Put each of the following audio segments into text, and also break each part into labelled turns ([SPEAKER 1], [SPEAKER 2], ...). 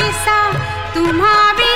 [SPEAKER 1] पिसा तुम्हारे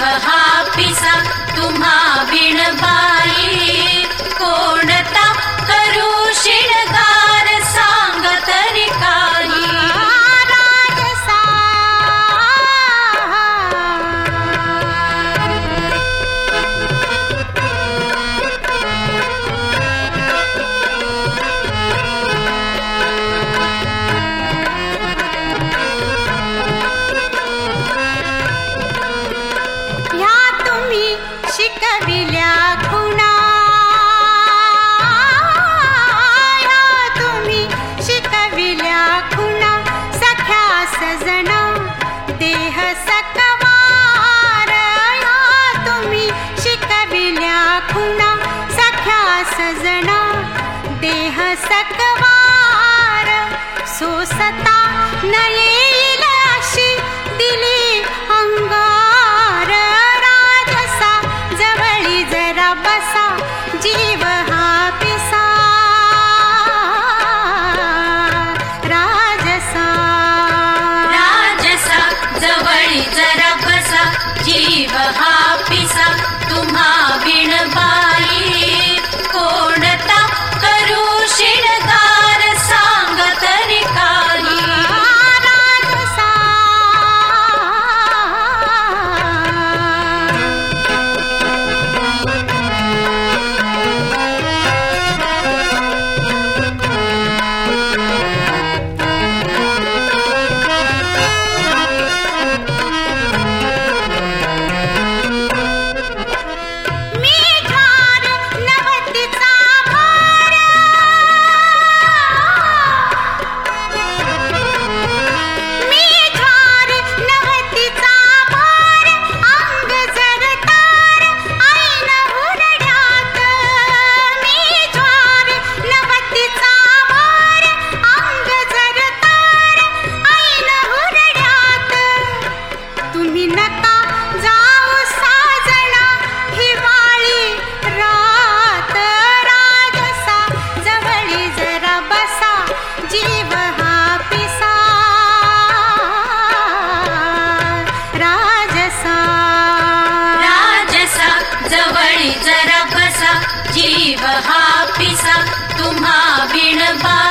[SPEAKER 2] बसा जीव
[SPEAKER 1] सता नये
[SPEAKER 2] जीवहापि स तु मा विणवा